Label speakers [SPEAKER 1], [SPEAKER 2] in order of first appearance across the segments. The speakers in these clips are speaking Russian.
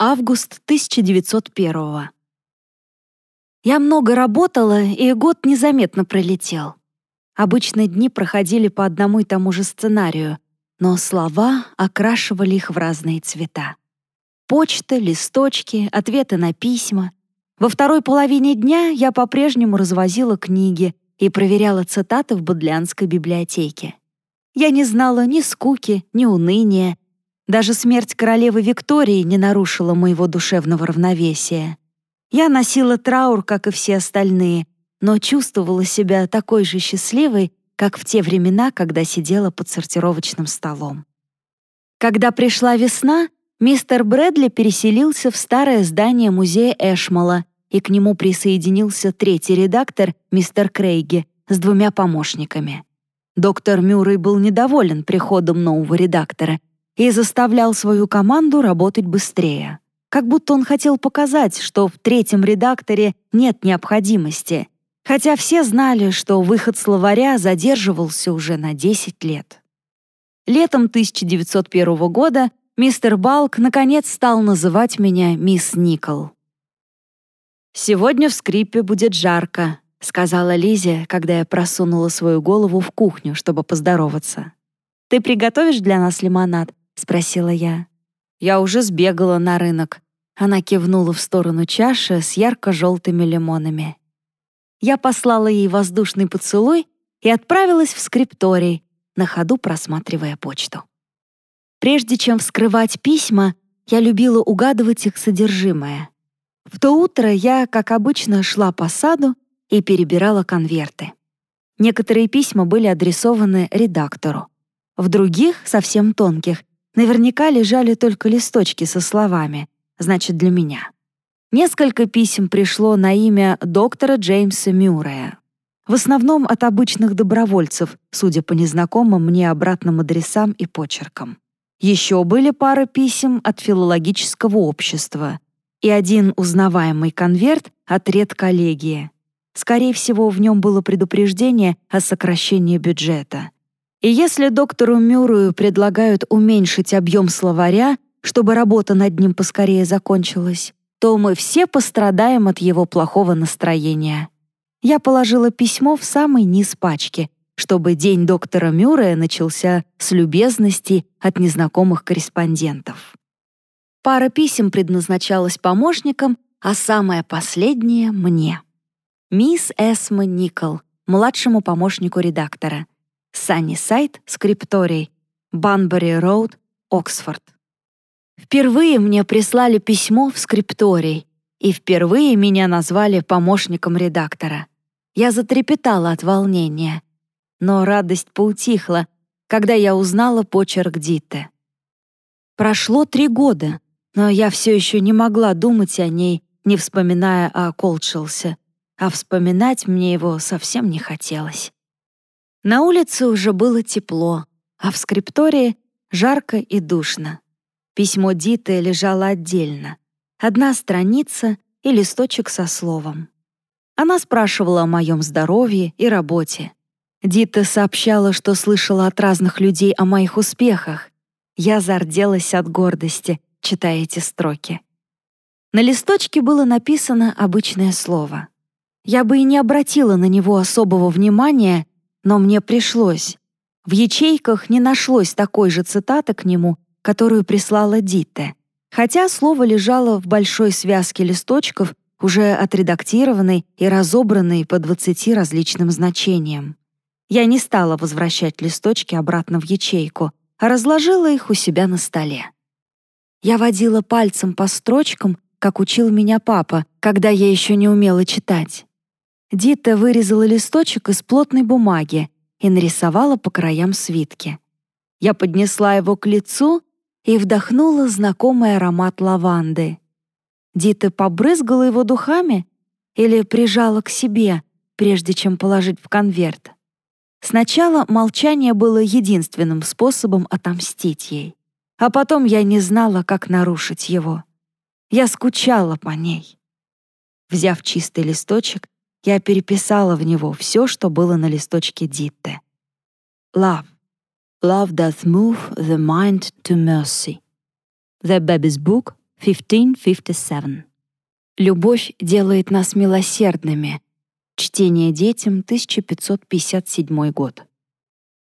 [SPEAKER 1] Август 1901 Я много работала, и год незаметно пролетел. Обычно дни проходили по одному и тому же сценарию, но слова окрашивали их в разные цвета. Почта, листочки, ответы на письма. Во второй половине дня я по-прежнему развозила книги и проверяла цитаты в Бодлянской библиотеке. Я не знала ни скуки, ни уныния. Даже смерть королевы Виктории не нарушила моего душевного равновесия. Я носила траур, как и все остальные, но чувствовала себя такой же счастливой, как в те времена, когда сидела под сортировочным столом. Когда пришла весна, Мистер Брэдли переселился в старое здание музея Эшмала, и к нему присоединился третий редактор, мистер Крейги, с двумя помощниками. Доктор Мюррей был недоволен приходом нового редактора и заставлял свою команду работать быстрее. Как будто он хотел показать, что в третьем редакторе нет необходимости, хотя все знали, что выход словаря задерживался уже на 10 лет. Летом 1901 года мистер Балк наконец стал называть меня мисс Никол. «Сегодня в скрипе будет жарко», — сказала Лизе, когда я просунула свою голову в кухню, чтобы поздороваться. «Ты приготовишь для нас лимонад?» — спросила я. «Я уже сбегала на рынок». Она кивнула в сторону чаши с ярко-желтыми лимонами. Я послала ей воздушный поцелуй и отправилась в скрипторий, на ходу просматривая почту. Прежде чем вскрывать письма, я любила угадывать их содержимое. В то утро я, как обычно, шла по саду и перебирала конверты. Некоторые письма были адресованы редактору. В других, совсем тонких, наверняка лежали только листочки со словами «Значит, для меня». Несколько писем пришло на имя доктора Джеймса Мюррея. В основном от обычных добровольцев, судя по незнакомым мне обратным адресам и почеркам. Еще были пара писем от филологического общества и один узнаваемый конверт от редколлегии. Скорее всего, в нем было предупреждение о сокращении бюджета. И если доктору Мюррею предлагают уменьшить объем словаря, чтобы работа над ним поскорее закончилась, то мы все пострадаем от его плохого настроения. Я положила письмо в самый низ пачки, чтобы день доктора Мюррея начался с любезности от незнакомых корреспондентов. Пара писем предназначалась помощникам, а самое последнее — мне. Мисс Эсма Никол, младшему помощнику редактора. Санни Сайт, скрипторий. Банбери Роуд, Оксфорд. Впервые мне прислали письмо в скрипторий, и впервые меня назвали помощником редактора. Я затрепетала от волнения — но радость поутихла, когда я узнала почерк Дитте. Прошло три года, но я все еще не могла думать о ней, не вспоминая о Колчелсе, а вспоминать мне его совсем не хотелось. На улице уже было тепло, а в скриптории жарко и душно. Письмо Диты лежало отдельно. Одна страница и листочек со словом. Она спрашивала о моем здоровье и работе. Дита сообщала, что слышала от разных людей о моих успехах. Я зарделась от гордости, читая эти строки. На листочке было написано обычное слово. Я бы и не обратила на него особого внимания, но мне пришлось. В ячейках не нашлось такой же цитаты к нему, которую прислала Дитте, хотя слово лежало в большой связке листочков, уже отредактированной и разобранной по 20 различным значениям. Я не стала возвращать листочки обратно в ячейку, а разложила их у себя на столе. Я водила пальцем по строчкам, как учил меня папа, когда я еще не умела читать. Дита вырезала листочек из плотной бумаги и нарисовала по краям свитки. Я поднесла его к лицу и вдохнула знакомый аромат лаванды. Дита побрызгала его духами или прижала к себе, прежде чем положить в конверт. Сначала молчание было единственным способом отомстить ей, а потом я не знала, как нарушить его. Я скучала по ней. Взяв чистый листочек, я переписала в него все, что было на листочке Дитте. Love. Love doth move the mind to mercy. The baby's book 1557. Любовь делает нас милосердными. Чтение детям, 1557 год.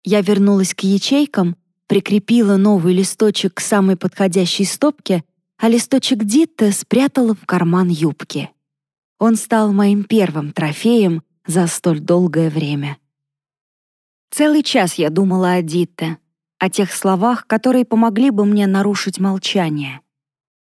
[SPEAKER 1] Я вернулась к ячейкам, прикрепила новый листочек к самой подходящей стопке, а листочек Дитта спрятала в карман юбки. Он стал моим первым трофеем за столь долгое время. Целый час я думала о Дитте, о тех словах, которые помогли бы мне нарушить молчание.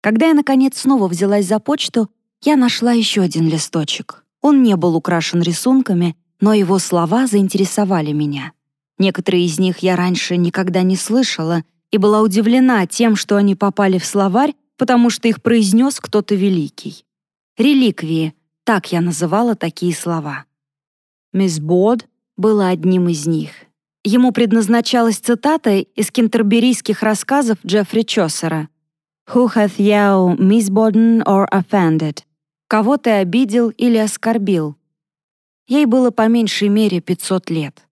[SPEAKER 1] Когда я, наконец, снова взялась за почту, я нашла еще один листочек. Он не был украшен рисунками, но его слова заинтересовали меня. Некоторые из них я раньше никогда не слышала и была удивлена тем, что они попали в словарь, потому что их произнес кто-то великий. Реликвии — так я называла такие слова. «Мисс Бод» было одним из них. Ему предназначалась цитата из кентерберийских рассказов Джеффри Чосера «Who hath you misbodden or offended?» «Кого ты обидел или оскорбил?» Ей было по меньшей мере 500 лет.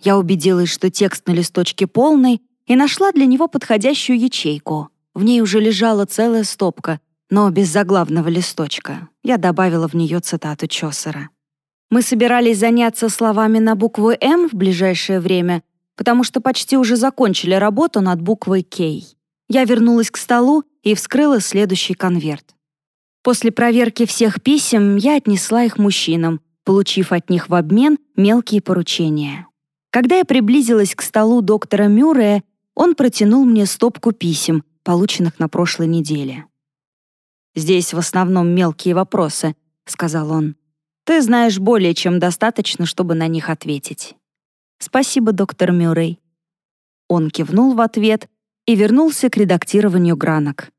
[SPEAKER 1] Я убедилась, что текст на листочке полный, и нашла для него подходящую ячейку. В ней уже лежала целая стопка, но без заглавного листочка. Я добавила в нее цитату Чосера. Мы собирались заняться словами на букву «М» в ближайшее время, потому что почти уже закончили работу над буквой «К». Я вернулась к столу и вскрыла следующий конверт. После проверки всех писем я отнесла их мужчинам, получив от них в обмен мелкие поручения. Когда я приблизилась к столу доктора Мюррея, он протянул мне стопку писем, полученных на прошлой неделе. «Здесь в основном мелкие вопросы», — сказал он. Ты знаешь более чем достаточно, чтобы на них ответить. Спасибо, доктор Мюррей. Он кивнул в ответ и вернулся к редактированию гранок.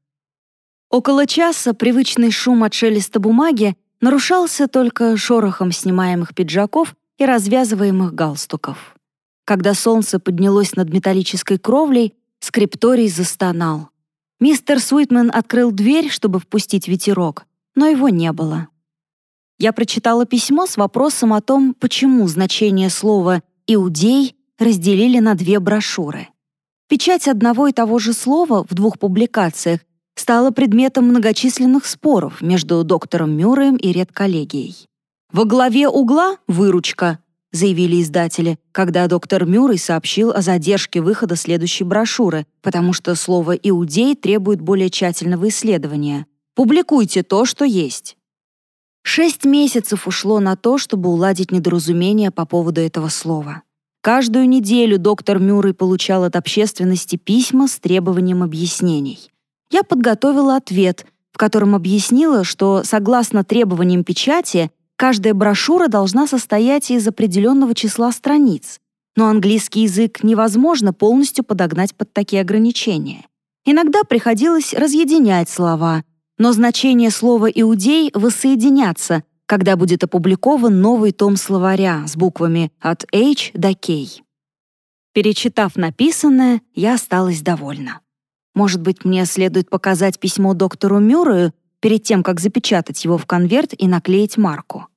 [SPEAKER 1] Около часа привычный шум от шелеста бумаги нарушался только шорохом снимаемых пиджаков и развязываемых галстуков. Когда солнце поднялось над металлической кровлей, скрипторий застонал. Мистер Суитмен открыл дверь, чтобы впустить ветерок, но его не было. Я прочитала письмо с вопросом о том, почему значение слова «иудей» разделили на две брошюры. Печать одного и того же слова в двух публикациях стала предметом многочисленных споров между доктором Мюрреем и редколлегией. «Во главе угла — выручка», — заявили издатели, когда доктор Мюррей сообщил о задержке выхода следующей брошюры, потому что слово «иудей» требует более тщательного исследования. «Публикуйте то, что есть». Шесть месяцев ушло на то, чтобы уладить недоразумение по поводу этого слова. Каждую неделю доктор Мюррей получал от общественности письма с требованием объяснений. Я подготовила ответ, в котором объяснила, что, согласно требованиям печати, каждая брошюра должна состоять из определенного числа страниц, но английский язык невозможно полностью подогнать под такие ограничения. Иногда приходилось разъединять слова — но значение слова «иудей» воссоединятся, когда будет опубликован новый том словаря с буквами от H до K. Перечитав написанное, я осталась довольна. Может быть, мне следует показать письмо доктору Мюррею перед тем, как запечатать его в конверт и наклеить марку.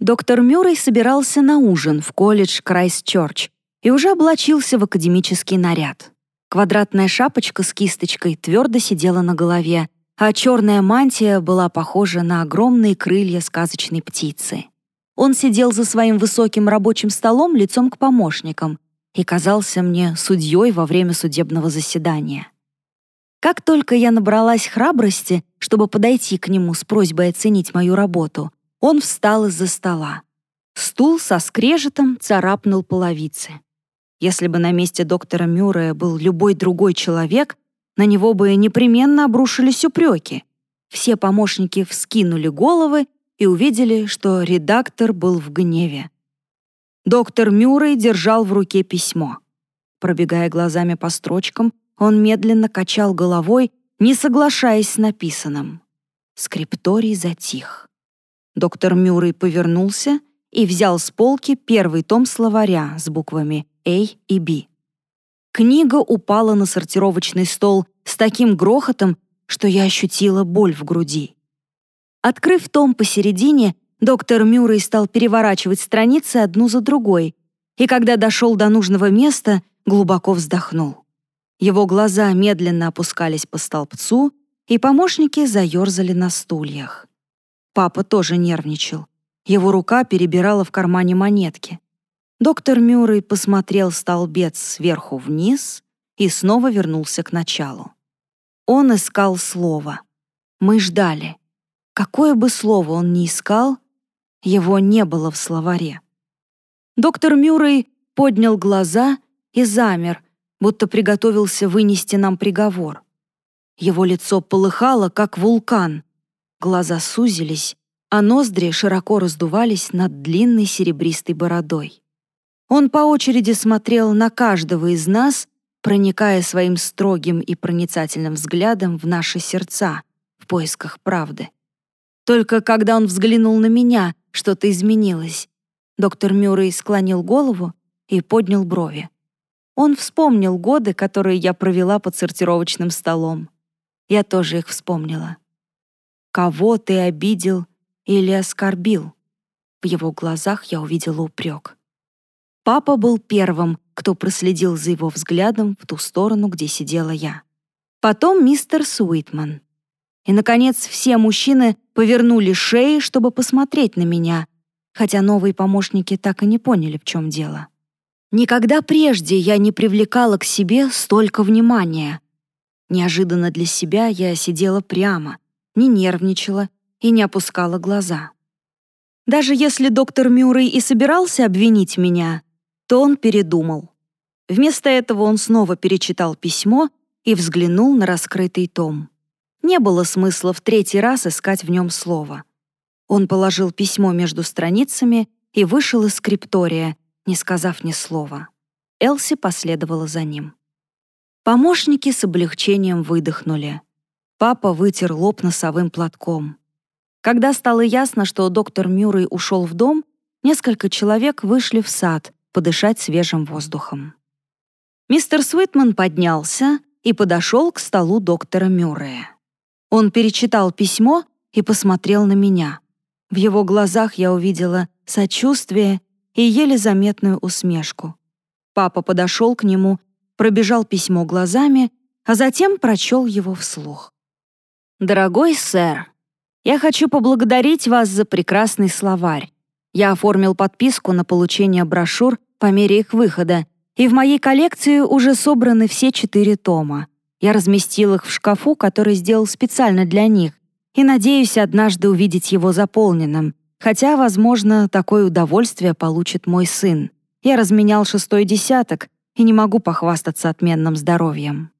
[SPEAKER 1] Доктор Мюррей собирался на ужин в колледж Крайстчерч и уже облачился в академический наряд. Квадратная шапочка с кисточкой твердо сидела на голове, а черная мантия была похожа на огромные крылья сказочной птицы. Он сидел за своим высоким рабочим столом лицом к помощникам и казался мне судьей во время судебного заседания. Как только я набралась храбрости, чтобы подойти к нему с просьбой оценить мою работу, он встал из-за стола. Стул со скрежетом царапнул половицы. Если бы на месте доктора Мюррея был любой другой человек, на него бы непременно обрушились упреки. Все помощники вскинули головы и увидели, что редактор был в гневе. Доктор Мюррей держал в руке письмо. Пробегая глазами по строчкам, он медленно качал головой, не соглашаясь с написанным. Скрипторий затих. Доктор Мюррей повернулся и взял с полки первый том словаря с буквами A и B. Книга упала на сортировочный стол с таким грохотом, что я ощутила боль в груди. Открыв том посередине, доктор Мюррей стал переворачивать страницы одну за другой, и когда дошел до нужного места, глубоко вздохнул. Его глаза медленно опускались по столбцу, и помощники заерзали на стульях. Папа тоже нервничал. Его рука перебирала в кармане монетки. Доктор Мюррей посмотрел столбец сверху вниз и снова вернулся к началу. Он искал слово. Мы ждали. Какое бы слово он ни искал, его не было в словаре. Доктор Мюррей поднял глаза и замер, будто приготовился вынести нам приговор. Его лицо полыхало, как вулкан. Глаза сузились, а ноздри широко раздувались над длинной серебристой бородой. Он по очереди смотрел на каждого из нас, проникая своим строгим и проницательным взглядом в наши сердца в поисках правды. Только когда он взглянул на меня, что-то изменилось. Доктор Мюррей склонил голову и поднял брови. Он вспомнил годы, которые я провела под сортировочным столом. Я тоже их вспомнила. «Кого ты обидел или оскорбил?» В его глазах я увидела упрек. Папа был первым, кто проследил за его взглядом в ту сторону, где сидела я. Потом мистер Суитман. И, наконец, все мужчины повернули шеи, чтобы посмотреть на меня, хотя новые помощники так и не поняли, в чем дело. Никогда прежде я не привлекала к себе столько внимания. Неожиданно для себя я сидела прямо, не нервничала и не опускала глаза. Даже если доктор Мюррей и собирался обвинить меня, то он передумал. Вместо этого он снова перечитал письмо и взглянул на раскрытый том. Не было смысла в третий раз искать в нем слово. Он положил письмо между страницами и вышел из скриптория, не сказав ни слова. Элси последовала за ним. Помощники с облегчением выдохнули. Папа вытер лоб носовым платком. Когда стало ясно, что доктор Мюррей ушел в дом, несколько человек вышли в сад подышать свежим воздухом. Мистер Свитман поднялся и подошел к столу доктора Мюррея. Он перечитал письмо и посмотрел на меня. В его глазах я увидела сочувствие и еле заметную усмешку. Папа подошел к нему, пробежал письмо глазами, а затем прочел его вслух. «Дорогой сэр, я хочу поблагодарить вас за прекрасный словарь. Я оформил подписку на получение брошюр по мере их выхода, и в моей коллекции уже собраны все четыре тома. Я разместил их в шкафу, который сделал специально для них, и надеюсь однажды увидеть его заполненным, хотя, возможно, такое удовольствие получит мой сын. Я разменял шестой десяток и не могу похвастаться отменным здоровьем.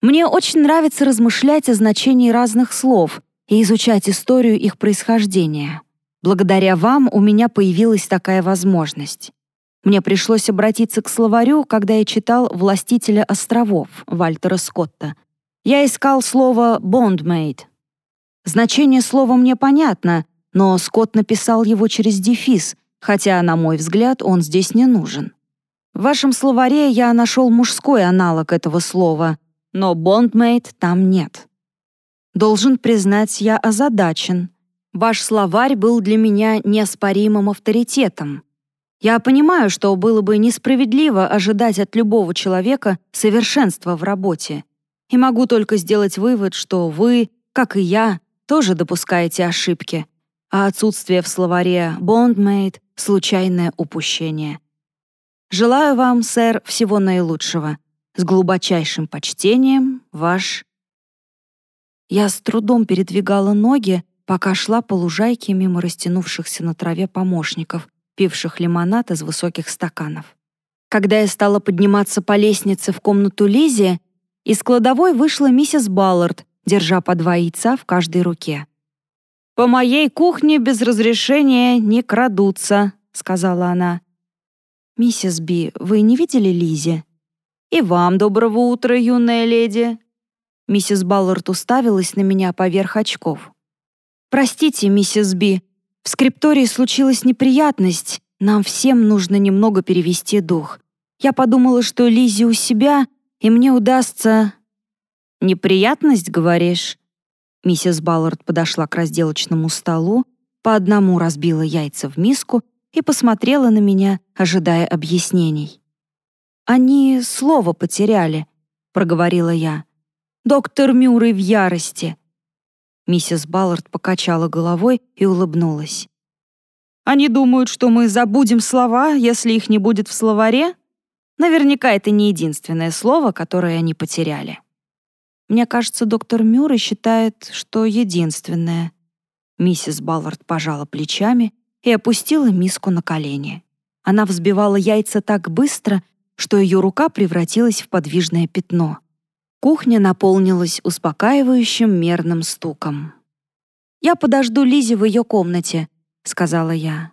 [SPEAKER 1] Мне очень нравится размышлять о значении разных слов и изучать историю их происхождения. Благодаря вам у меня появилась такая возможность. Мне пришлось обратиться к словарю, когда я читал «Властителя островов» Вальтера Скотта. Я искал слово «bondmate». Значение слова мне понятно, но Скотт написал его через дефис, хотя, на мой взгляд, он здесь не нужен. В вашем словаре я нашел мужской аналог этого слова, но «bondmate» там нет. Должен признать, я озадачен. Ваш словарь был для меня неоспоримым авторитетом. Я понимаю, что было бы несправедливо ожидать от любого человека совершенства в работе. И могу только сделать вывод, что вы, как и я, тоже допускаете ошибки, а отсутствие в словаре «bondmate» — случайное упущение. Желаю вам, сэр, всего наилучшего. С глубочайшим почтением, ваш... Я с трудом передвигала ноги, пока шла по лужайке мимо растянувшихся на траве помощников, пивших лимонад из высоких стаканов. Когда я стала подниматься по лестнице в комнату Лизи, из кладовой вышла миссис Баллард, держа по два яйца в каждой руке. «По моей кухне без разрешения не крадутся», — сказала она. «Миссис Би, вы не видели Лизи?» «И вам доброго утра, юная леди». Миссис Баллард уставилась на меня поверх очков. «Простите, миссис Би, в скриптории случилась неприятность, нам всем нужно немного перевести дух. Я подумала, что Лизи у себя, и мне удастся... «Неприятность, говоришь?» Миссис Баллард подошла к разделочному столу, по одному разбила яйца в миску и посмотрела на меня, ожидая объяснений. «Они слово потеряли», — проговорила я. Доктор Мюррей в ярости. Миссис Баллард покачала головой и улыбнулась. Они думают, что мы забудем слова, если их не будет в словаре? Наверняка это не единственное слово, которое они потеряли. Мне кажется, доктор Мюррей считает, что единственное. Миссис Баллард пожала плечами и опустила миску на колени. Она взбивала яйца так быстро, что ее рука превратилась в подвижное пятно. Кухня наполнилась успокаивающим мерным стуком. «Я подожду Лизе в ее комнате», — сказала я.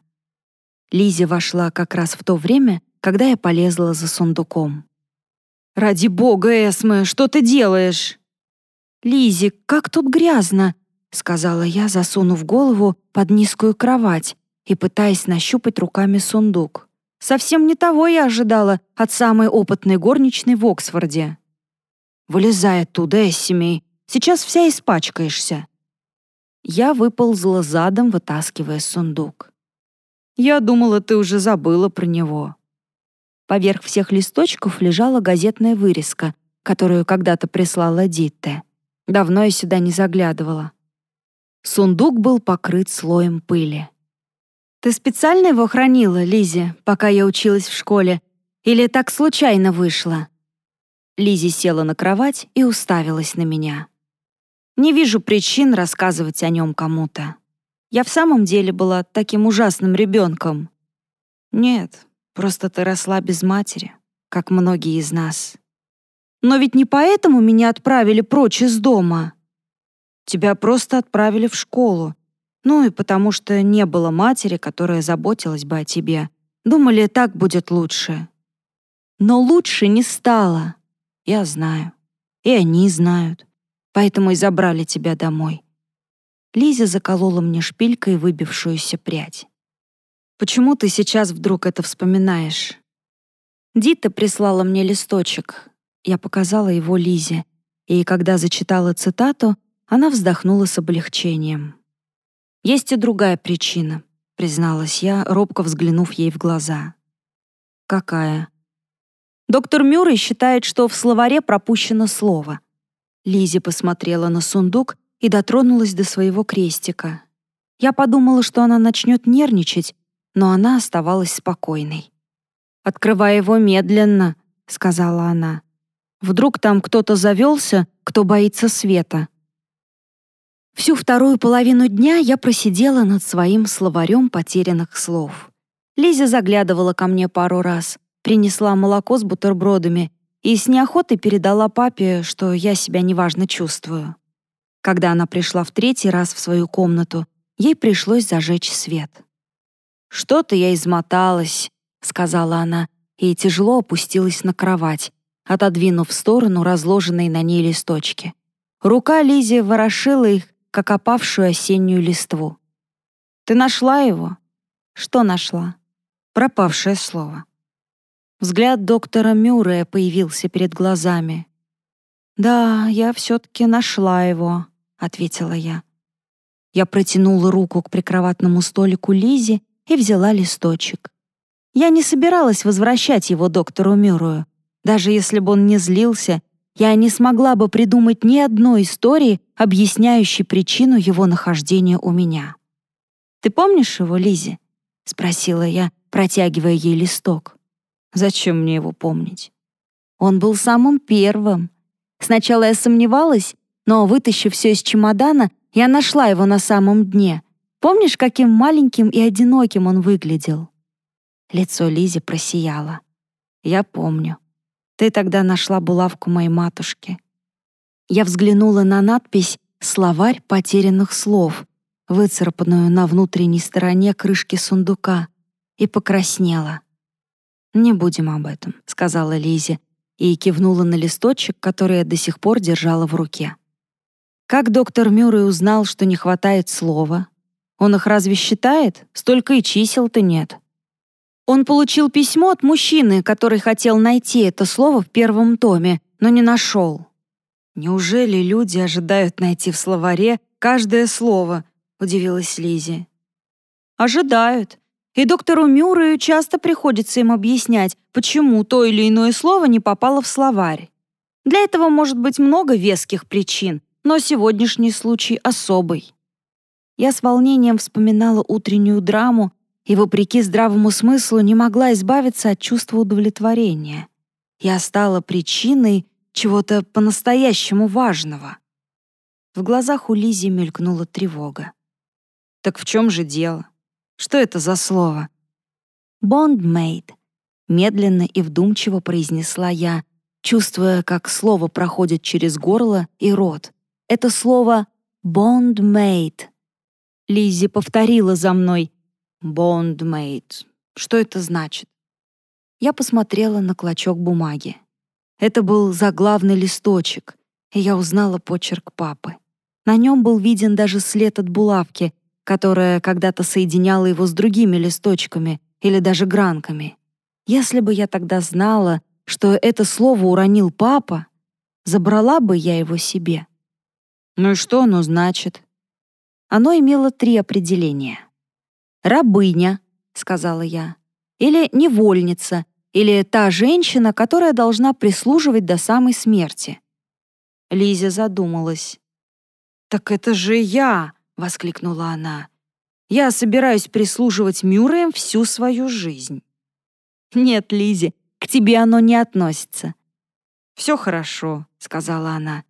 [SPEAKER 1] Лизи вошла как раз в то время, когда я полезла за сундуком. «Ради бога, Эсме, что ты делаешь?» Лизи, как тут грязно!» — сказала я, засунув голову под низкую кровать и пытаясь нащупать руками сундук. «Совсем не того я ожидала от самой опытной горничной в Оксфорде». «Вылезай оттуда, Эссимей, сейчас вся испачкаешься». Я выползла задом, вытаскивая сундук. «Я думала, ты уже забыла про него». Поверх всех листочков лежала газетная вырезка, которую когда-то прислала Дитте. Давно я сюда не заглядывала. Сундук был покрыт слоем пыли. «Ты специально его хранила, Лизи, пока я училась в школе? Или так случайно вышло?» Лизи села на кровать и уставилась на меня. «Не вижу причин рассказывать о нем кому-то. Я в самом деле была таким ужасным ребенком. Нет, просто ты росла без матери, как многие из нас. Но ведь не поэтому меня отправили прочь из дома. Тебя просто отправили в школу. Ну и потому что не было матери, которая заботилась бы о тебе. Думали, так будет лучше. Но лучше не стало. Я знаю. И они знают. Поэтому и забрали тебя домой. Лиза заколола мне шпилькой выбившуюся прядь. «Почему ты сейчас вдруг это вспоминаешь?» Дита прислала мне листочек, я показала его Лизе, и когда зачитала цитату, она вздохнула с облегчением. «Есть и другая причина», — призналась я, робко взглянув ей в глаза. «Какая?» «Доктор Мюррей считает, что в словаре пропущено слово». Лизи посмотрела на сундук и дотронулась до своего крестика. Я подумала, что она начнет нервничать, но она оставалась спокойной. «Открывай его медленно», — сказала она. Вдруг там кто-то завелся, кто боится света. Всю вторую половину дня я просидела над своим словарем потерянных слов. Лиза заглядывала ко мне пару раз, принесла молоко с бутербродами и с неохотой передала папе, что я себя неважно чувствую. Когда она пришла в третий раз в свою комнату, ей пришлось зажечь свет. «Что-то я измоталась», — сказала она, и тяжело опустилась на кровать, отодвинув в сторону разложенные на ней листочки. Рука Лизи ворошила их, как опавшую осеннюю листву. «Ты нашла его?» «Что нашла?» Пропавшее слово. Взгляд доктора Мюррея появился перед глазами. «Да, я все-таки нашла его», — ответила я. Я протянула руку к прикроватному столику Лизи и взяла листочек. Я не собиралась возвращать его доктору Мюррею, даже если бы он не злился, я не смогла бы придумать ни одной истории, объясняющей причину его нахождения у меня. «Ты помнишь его, Лизи? спросила я, протягивая ей листок. «Зачем мне его помнить?» Он был самым первым. Сначала я сомневалась, но, вытащив все из чемодана, я нашла его на самом дне. Помнишь, каким маленьким и одиноким он выглядел?» Лицо Лизи просияло. «Я помню. Ты тогда нашла булавку моей матушки. Я взглянула на надпись «Словарь потерянных слов», выцарапанную на внутренней стороне крышки сундука, и покраснела. «Не будем об этом», — сказала Лизе, и кивнула на листочек, который я до сих пор держала в руке. Как доктор Мюррей узнал, что не хватает слова? Он их разве считает? Столько и чисел-то нет. Он получил письмо от мужчины, который хотел найти это слово в первом томе, но не нашел. «Неужели люди ожидают найти в словаре каждое слово?» — удивилась Лизи. «Ожидают. И доктору Мюррею часто приходится им объяснять, почему то или иное слово не попало в словарь. Для этого может быть много веских причин, но сегодняшний случай особый. Я с волнением вспоминала утреннюю драму и, вопреки здравому смыслу, не могла избавиться от чувства удовлетворения. Я стала причиной чего-то по-настоящему важного. В глазах у Лизи мелькнула тревога. «Так в чем же дело? Что это за слово?» «Бондмейд», — медленно и вдумчиво произнесла я, чувствуя, как слово проходит через горло и рот. Это слово «бондмейд». Лизи повторила за мной «бондмейд». Что это значит? Я посмотрела на клочок бумаги. Это был заглавный листочек, и я узнала почерк папы. На нем был виден даже след от булавки, которая когда-то соединяла его с другими листочками или даже гранками. Если бы я тогда знала, что это слово уронил папа, забрала бы я его себе. Ну и что оно значит? Оно имело три определения. «Рабыня», — сказала я, или «невольница», или «та женщина, которая должна прислуживать до самой смерти». Лиза задумалась. «Так это же я!» — воскликнула она. «Я собираюсь прислуживать Мюрреям всю свою жизнь». «Нет, Лизи, к тебе оно не относится». «Все хорошо», — сказала она.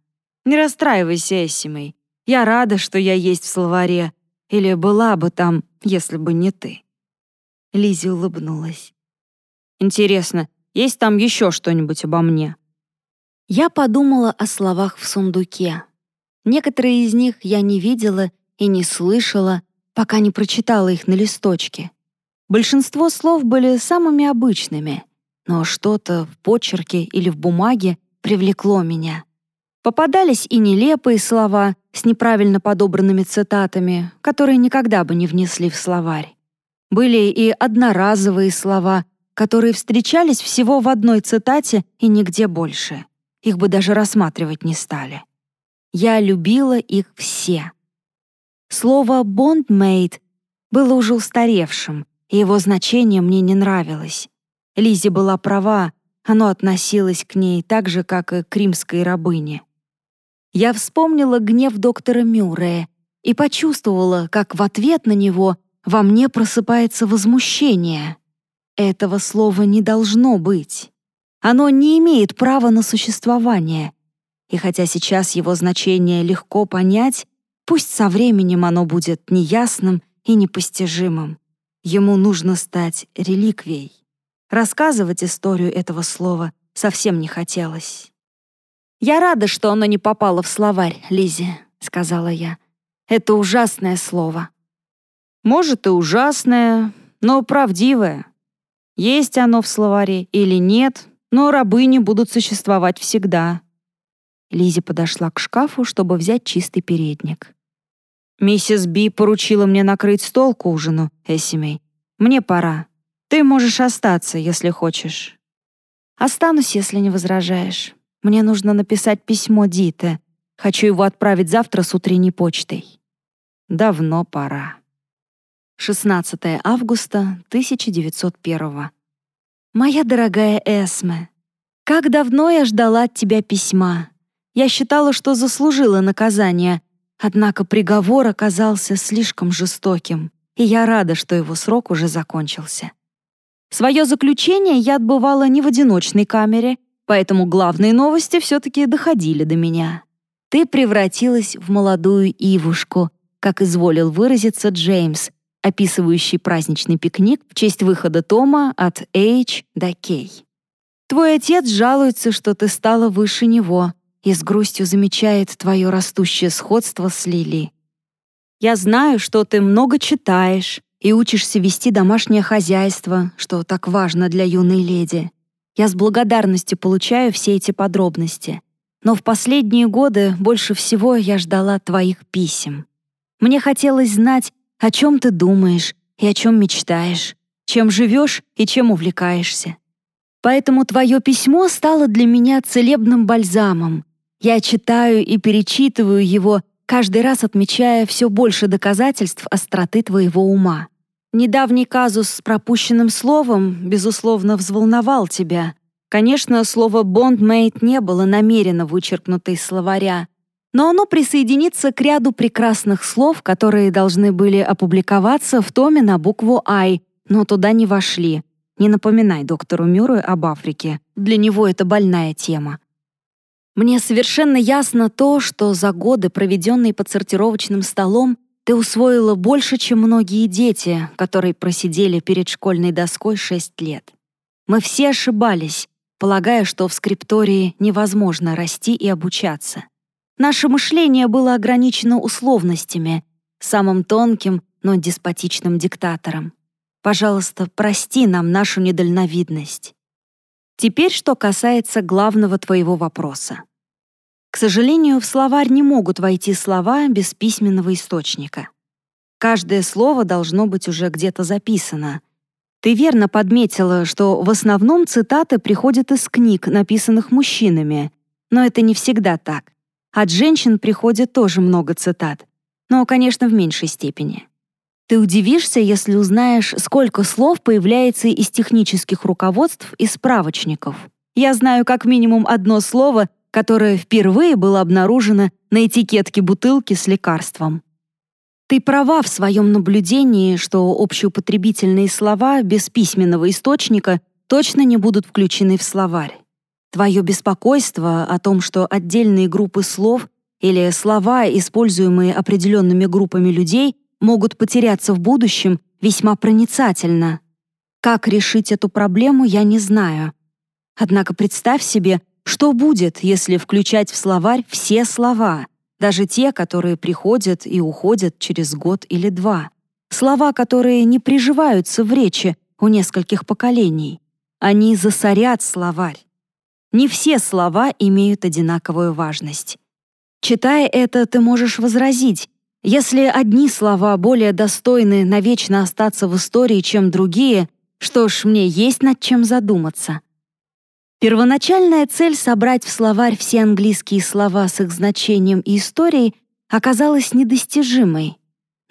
[SPEAKER 1] «Не расстраивайся, Эссимей. Я рада, что я есть в словаре. Или была бы там, если бы не ты». Лизи улыбнулась. «Интересно, есть там еще что-нибудь обо мне?» Я подумала о словах в сундуке. Некоторые из них я не видела и не слышала, пока не прочитала их на листочке. Большинство слов были самыми обычными, но что-то в почерке или в бумаге привлекло меня. Попадались и нелепые слова с неправильно подобранными цитатами, которые никогда бы не внесли в словарь. Были и одноразовые слова, которые встречались всего в одной цитате и нигде больше. Их бы даже рассматривать не стали. Я любила их все. Слово «бондмейд» было уже устаревшим, и его значение мне не нравилось. Лизи была права, оно относилось к ней так же, как и к римской рабыне. Я вспомнила гнев доктора Мюррея и почувствовала, как в ответ на него во мне просыпается возмущение. Этого слова не должно быть. Оно не имеет права на существование. И хотя сейчас его значение легко понять, пусть со временем оно будет неясным и непостижимым. Ему нужно стать реликвией. Рассказывать историю этого слова совсем не хотелось. «Я рада, что оно не попало в словарь, Лизи», — сказала я. «Это ужасное слово». «Может, и ужасное, но правдивое. Есть оно в словаре или нет, но рабыни будут существовать всегда». Лизи подошла к шкафу, чтобы взять чистый передник. «Миссис Би поручила мне накрыть стол к ужину, Эссимей. Мне пора. Ты можешь остаться, если хочешь». «Останусь, если не возражаешь. Мне нужно написать письмо Дите. Хочу его отправить завтра с утренней почтой». «Давно пора». 16 августа 1901 «Моя дорогая Эсме, как давно я ждала от тебя письма. Я считала, что заслужила наказание, Однако приговор оказался слишком жестоким, и я рада, что его срок уже закончился. Свое заключение я отбывала не в одиночной камере, поэтому главные новости все-таки доходили до меня. Ты превратилась в молодую Ивушку, как изволил выразиться Джеймс, описывающий праздничный пикник в честь выхода Тома от H до K. Твой отец жалуется, что ты стала выше него — и с грустью замечает твое растущее сходство с Лили. Я знаю, что ты много читаешь и учишься вести домашнее хозяйство, что так важно для юной леди. Я с благодарностью получаю все эти подробности. Но в последние годы больше всего я ждала твоих писем. Мне хотелось знать, о чем ты думаешь и о чем мечтаешь, чем живешь и чем увлекаешься. Поэтому твое письмо стало для меня целебным бальзамом, я читаю и перечитываю его, каждый раз отмечая все больше доказательств остроты твоего ума. Недавний казус с пропущенным словом, безусловно, взволновал тебя. Конечно, слово «бондмейт» не было намеренно вычеркнуто из словаря, но оно присоединится к ряду прекрасных слов, которые должны были опубликоваться в томе на букву «I», но туда не вошли. Не напоминай доктору Мюррею об Африке. Для него это больная тема. Мне совершенно ясно то, что за годы, проведенные под сортировочным столом, ты усвоила больше, чем многие дети, которые просидели перед школьной доской шесть лет. Мы все ошибались, полагая, что в скриптории невозможно расти и обучаться. Наше мышление было ограничено условностями, самым тонким, но деспотичным диктатором. Пожалуйста, прости нам нашу недальновидность. Теперь, что касается главного твоего вопроса. К сожалению, в словарь не могут войти слова без письменного источника. Каждое слово должно быть уже где-то записано. Ты верно подметила, что в основном цитаты приходят из книг, написанных мужчинами, но это не всегда так. От женщин приходит тоже много цитат, но, конечно, в меньшей степени. Ты удивишься, если узнаешь, сколько слов появляется из технических руководств и справочников. Я знаю как минимум одно слово, которое впервые было обнаружено на этикетке бутылки с лекарством. Ты права в своем наблюдении, что общеупотребительные слова без письменного источника точно не будут включены в словарь. Твое беспокойство о том, что отдельные группы слов или слова, используемые определенными группами людей, могут потеряться в будущем, весьма проницательно. Как решить эту проблему, я не знаю. Однако представь себе, что будет, если включать в словарь все слова, даже те, которые приходят и уходят через год или два. Слова, которые не приживаются в речи у нескольких поколений. Они засорят словарь. Не все слова имеют одинаковую важность. Читая это, ты можешь возразить, если одни слова более достойны навечно остаться в истории, чем другие, что ж, мне есть над чем задуматься. Первоначальная цель собрать в словарь все английские слова с их значением и историей оказалась недостижимой.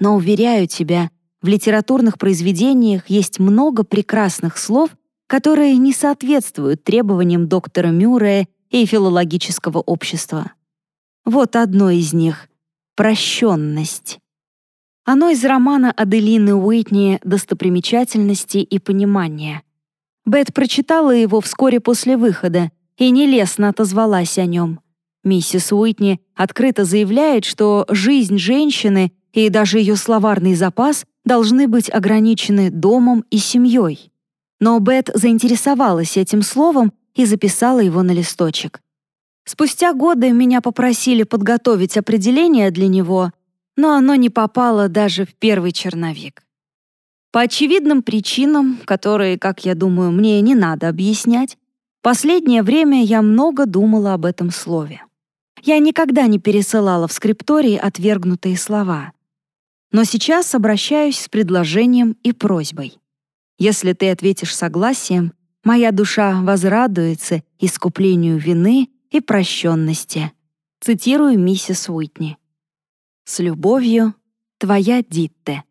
[SPEAKER 1] Но, уверяю тебя, в литературных произведениях есть много прекрасных слов, которые не соответствуют требованиям доктора Мюррея и филологического общества. Вот одно из них — Прощенность. Оно из романа Аделины Уитни «Достопримечательности и понимание». Бет прочитала его вскоре после выхода и нелестно отозвалась о нем. Миссис Уитни открыто заявляет, что жизнь женщины и даже ее словарный запас должны быть ограничены домом и семьей. Но Бет заинтересовалась этим словом и записала его на листочек. Спустя годы меня попросили подготовить определение для него, но оно не попало даже в первый черновик. По очевидным причинам, которые, как я думаю, мне не надо объяснять, последнее время я много думала об этом слове. Я никогда не пересылала в скриптории отвергнутые слова. Но сейчас обращаюсь с предложением и просьбой. Если ты ответишь согласием, моя душа возрадуется искуплению вины и прощенности. Цитирую миссис Уитни. «С любовью, твоя Дитте».